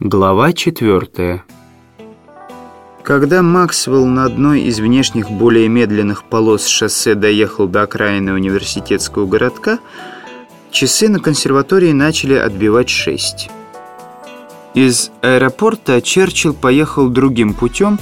Глава четвертая Когда Максвелл на одной из внешних более медленных полос шоссе доехал до окраины университетского городка, часы на консерватории начали отбивать шесть. Из аэропорта Черчилл поехал другим путем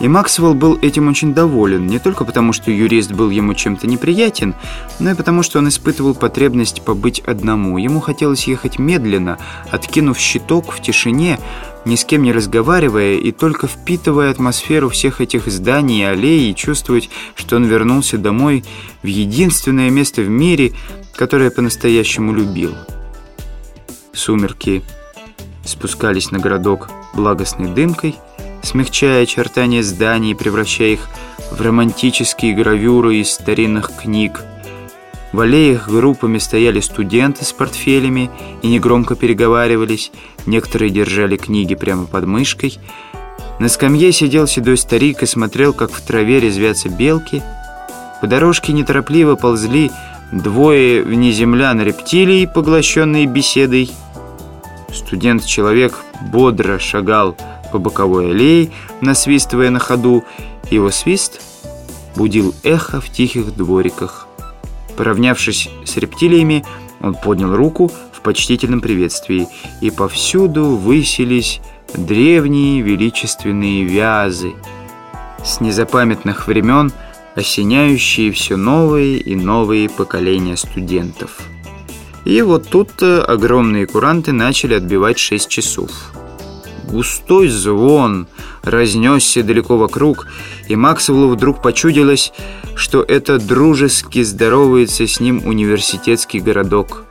и Максвелл был этим очень доволен, не только потому, что юрист был ему чем-то неприятен, но и потому, что он испытывал потребность побыть одному. Ему хотелось ехать медленно, откинув щиток в тишине, ни с кем не разговаривая и только впитывая атмосферу всех этих зданий и аллей и чувствовать, что он вернулся домой в единственное место в мире, которое по-настоящему любил. Сумерки спускались на городок благостной дымкой – смягчая очертания зданий, превращая их в романтические гравюры из старинных книг. В аллеях группами стояли студенты с портфелями и негромко переговаривались, некоторые держали книги прямо под мышкой. На скамье сидел седой старик и смотрел, как в траве резвятся белки. По дорожке неторопливо ползли двое внеземлян рептилий, поглощенные беседой. Студент-человек бодро шагал по боковой аллее, насвистывая на ходу. Его свист будил эхо в тихих двориках. Поравнявшись с рептилиями, он поднял руку в почтительном приветствии, и повсюду высились древние величественные вязы, с незапамятных времен осеняющие все новые и новые поколения студентов. И вот тут огромные куранты начали отбивать 6 часов. Густой звон разнесся далеко вокруг, и Максвеллу вдруг почудилось, что это дружески здоровается с ним университетский городок.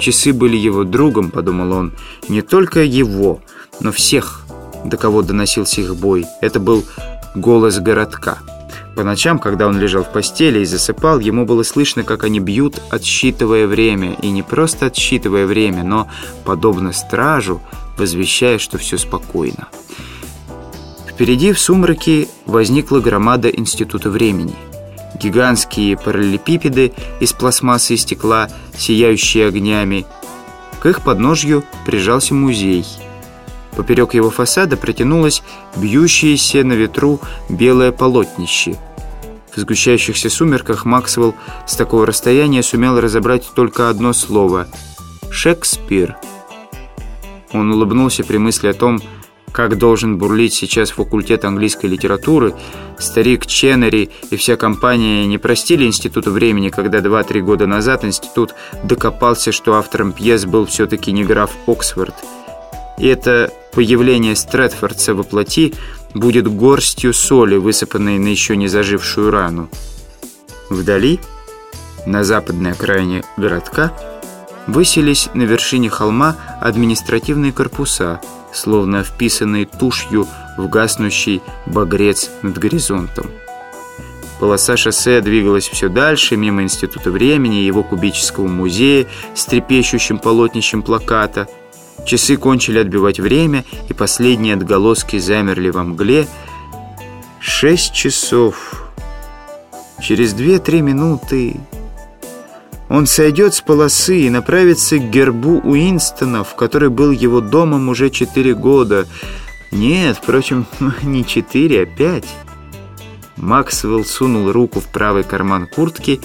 Часы были его другом, подумал он, не только его, но всех, до кого доносился их бой. Это был голос городка. По ночам, когда он лежал в постели и засыпал, ему было слышно, как они бьют, отсчитывая время. И не просто отсчитывая время, но, подобно стражу, возвещая, что все спокойно. Впереди в сумраке возникла громада Института времени. Гигантские параллелепипеды из пластмассы и стекла, сияющие огнями. К их подножью прижался музей. Поперек его фасада протянулось бьющееся на ветру белое полотнище. В сгущающихся сумерках Максвелл с такого расстояния сумел разобрать только одно слово – «Шекспир». Он улыбнулся при мысли о том, как должен бурлить сейчас факультет английской литературы. Старик Ченнери и вся компания не простили Институту времени, когда 2-3 года назад институт докопался, что автором пьес был все-таки не граф Оксфорд. И это появление Стрэдфордса во плоти будет горстью соли, высыпанной на еще не зажившую рану. Вдали, на западной окраине городка, Выселись на вершине холма административные корпуса, словно вписанные тушью в гаснущий багрец над горизонтом. Полоса шоссе двигалась все дальше, мимо Института времени и его кубического музея с трепещущим полотнищем плаката. Часы кончили отбивать время, и последние отголоски замерли во мгле. Шесть часов. Через две-три минуты... Он сойдет с полосы и направится к гербу Уинстонов, который был его домом уже четыре года. Нет, впрочем, не четыре, а пять. Максвелл сунул руку в правый карман куртки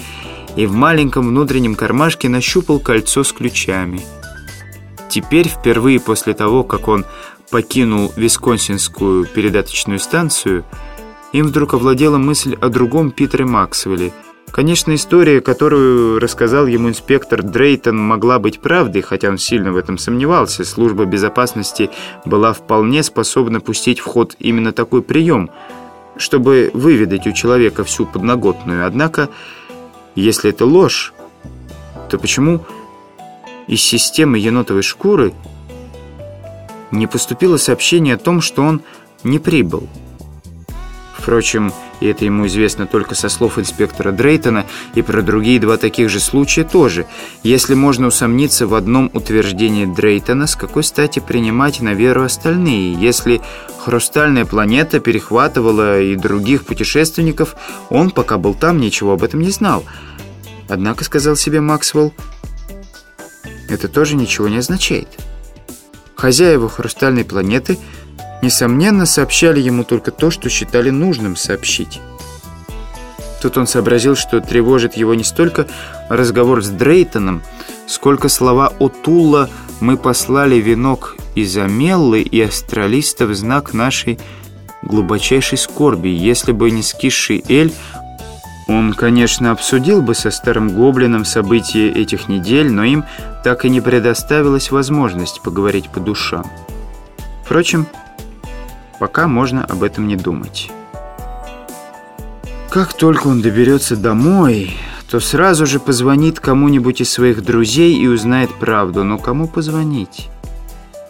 и в маленьком внутреннем кармашке нащупал кольцо с ключами. Теперь, впервые после того, как он покинул Висконсинскую передаточную станцию, им вдруг овладела мысль о другом Питере Максвелле – Конечно, история, которую рассказал ему инспектор Дрейтон, могла быть правдой, хотя он сильно в этом сомневался. Служба безопасности была вполне способна пустить в ход именно такой прием, чтобы выведать у человека всю подноготную. Однако, если это ложь, то почему из системы енотовой шкуры не поступило сообщение о том, что он не прибыл? Впрочем, и это ему известно только со слов инспектора Дрейтона, и про другие два таких же случая тоже. Если можно усомниться в одном утверждении Дрейтона, с какой стати принимать на веру остальные? Если хрустальная планета перехватывала и других путешественников, он, пока был там, ничего об этом не знал. Однако, сказал себе Максвелл, это тоже ничего не означает. Хозяева хрустальной планеты, несомненно, сообщали ему только то, что считали нужным сообщить. Тут он сообразил, что тревожит его не столько разговор с Дрейтоном, сколько слова Отулла «Мы послали венок из Амеллы и астралиста в знак нашей глубочайшей скорби. Если бы не скисший Эль, он, конечно, обсудил бы со старым гоблином события этих недель, но им так и не предоставилась возможность поговорить по душам. Впрочем, пока можно об этом не думать». Как только он доберется домой, то сразу же позвонит кому-нибудь из своих друзей и узнает правду. Но кому позвонить?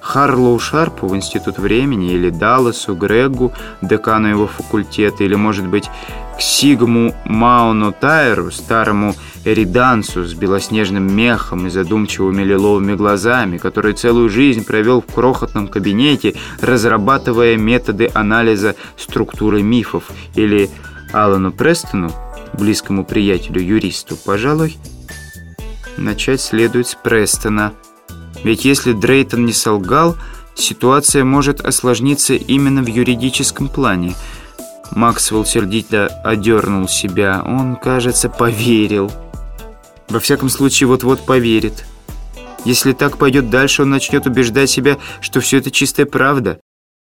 Харлоу Шарпу в Институт времени, или Далласу, Грегу, декану его факультета, или, может быть, к Сигму Мауну Тайру, старому эридансу с белоснежным мехом и задумчивыми лиловыми глазами, который целую жизнь провел в крохотном кабинете, разрабатывая методы анализа структуры мифов, или Алану Престону, близкому приятелю-юристу, пожалуй, начать следует с Престона. Ведь если Дрейтон не солгал, ситуация может осложниться именно в юридическом плане. Максвелл сердито одернул себя. Он, кажется, поверил. Во всяком случае, вот-вот поверит. Если так пойдет дальше, он начнет убеждать себя, что все это чистая правда.